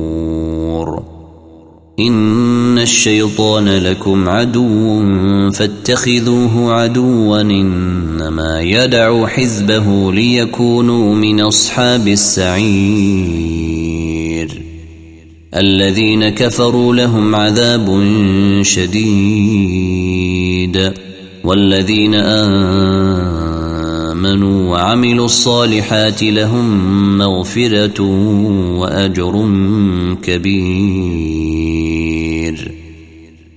إن الشيطان لكم عدو فاتخذوه عدوا إنما يدعو حزبه ليكونوا من أصحاب السعير. الذين كفروا لهم عذاب شديد. والذين آمنوا وعملوا الصالحات لهم مغفرة وأجر كبير.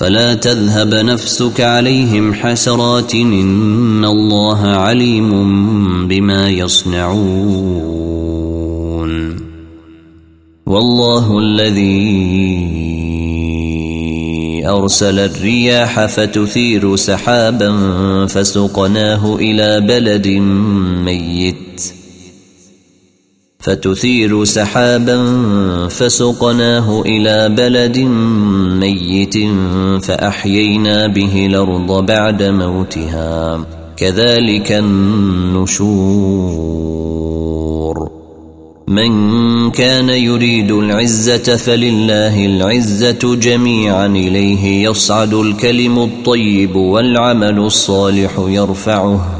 فلا تذهب نفسك عليهم حسرات إن الله عليم بما يصنعون. والله الذي أرسل الرياح فتثير سحابا فسقناه إلى بلد ميت. فتثير سحابا فسقناه إلى بلد ميت فأحيينا به الأرض بعد موتها. كذلك النشور. من كان يريد العزة فلله العزة جميعا إليه يصعد الكلم الطيب والعمل الصالح يرفعه.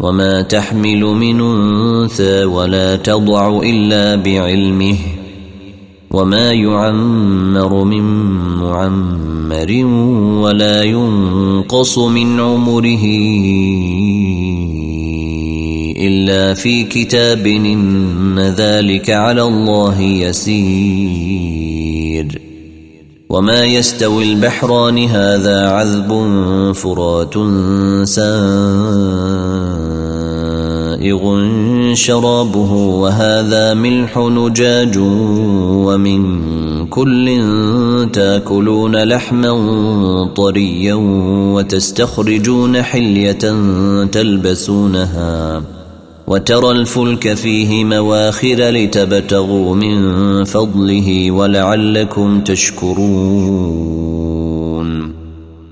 وما تحمل من انثى ولا تضع الا بعلمه وما يعمر من معمر ولا ينقص من عمره الا في كتاب ان ذلك على الله يسير وما يستوي البحران هذا عذب فرات سائغ شرابه وهذا ملح نجاج ومن كل تاكلون لحما طريا وتستخرجون حلية تلبسونها وترى الفلك فيه مواخر لتبتغوا من فضله ولعلكم تشكرون.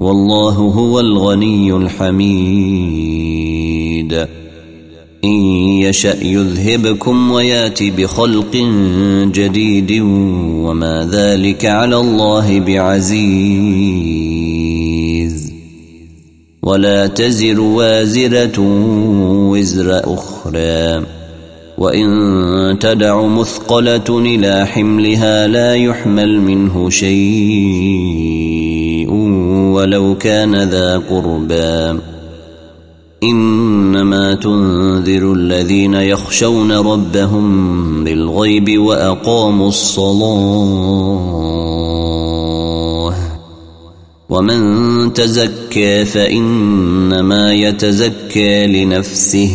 والله هو الغني الحميد. إن يشأ يذهبكم ويات بخلق جديد وما ذلك على الله بعزيز. ولا تزر وازرة وزر أخرى. وإن تدع مثقلة إلى حملها لا يحمل منه شيء. ولو كان ذا قربى. إنما تنذر الذين يخشون ربهم بالغيب وأقاموا الصلاة. ومن تزكى فإنما يتزكى لنفسه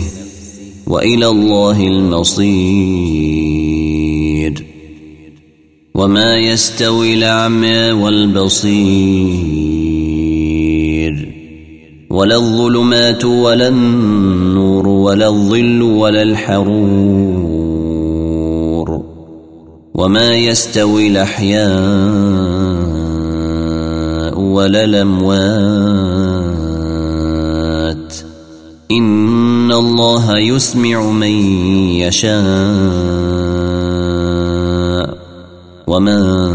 وإلى الله المصير. وما يستوي الأعمى والبصير. ولا الظلمات ولا النور ولا الظل ولا الحرور وما يستوي الأحياء ولا الأموات إن الله يسمع من يشاء وما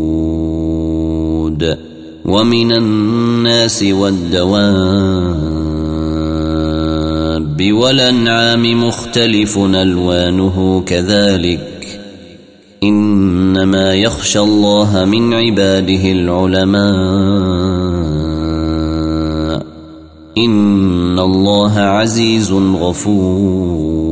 ومن الناس والدواب والأنعام مختلف ألوانه كذلك. إنما يخشى الله من عباده العلماء. إن الله عزيز غفور.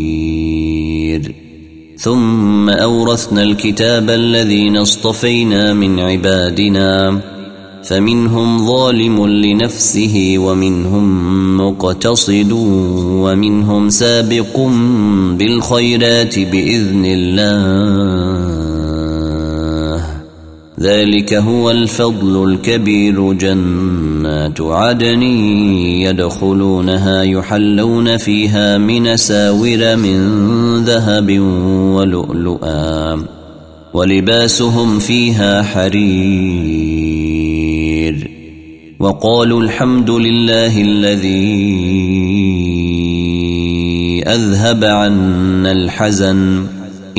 ثم أورثنا الكتاب الذين اصطفينا من عبادنا. فمنهم ظالم لنفسه ومنهم مقتصد ومنهم سابق بالخيرات بإذن الله. ذلك هو الفضل الكبير. جنات عدن يدخلونها يحلون فيها من ساور من ذهب ولؤلؤا ولباسهم فيها حرير. وقالوا الحمد لله الذي أذهب عنا الحزن.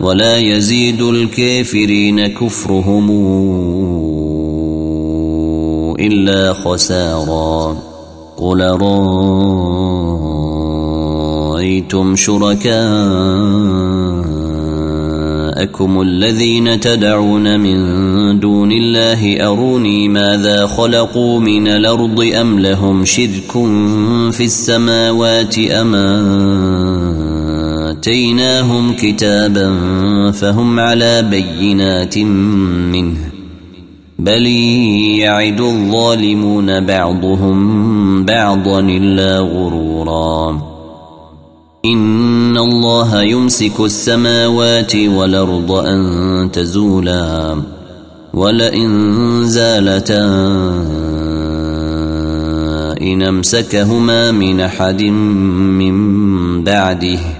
ولا يزيد الكافرين كفرهم إلا خسارا. قل رأيتم شركاءكم الذين تدعون من دون الله أروني ماذا خلقوا من الأرض أم لهم شرك في السماوات أمان آتيناهم كتابا فهم على بينات منه بل يعد الظالمون بعضهم بعضا إلا غرورا إن الله يمسك السماوات والأرض أن تزولا ولئن زالتا إن امسكهما من أحد من بعده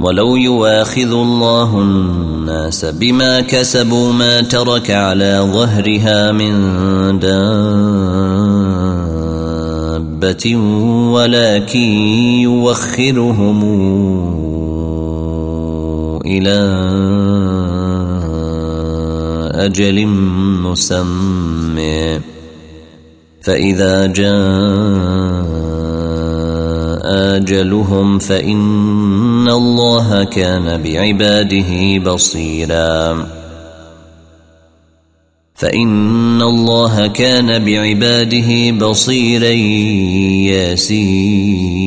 ولو يواخذ الله الناس بما كسبوا ما ترك على ظهرها من دابة ولكن يوخرهم إلى أجل مسمى. فإذا جاء أجلهم الله كان بعباده بصيرا. فان الله كان بعباده بصيرا ياسين.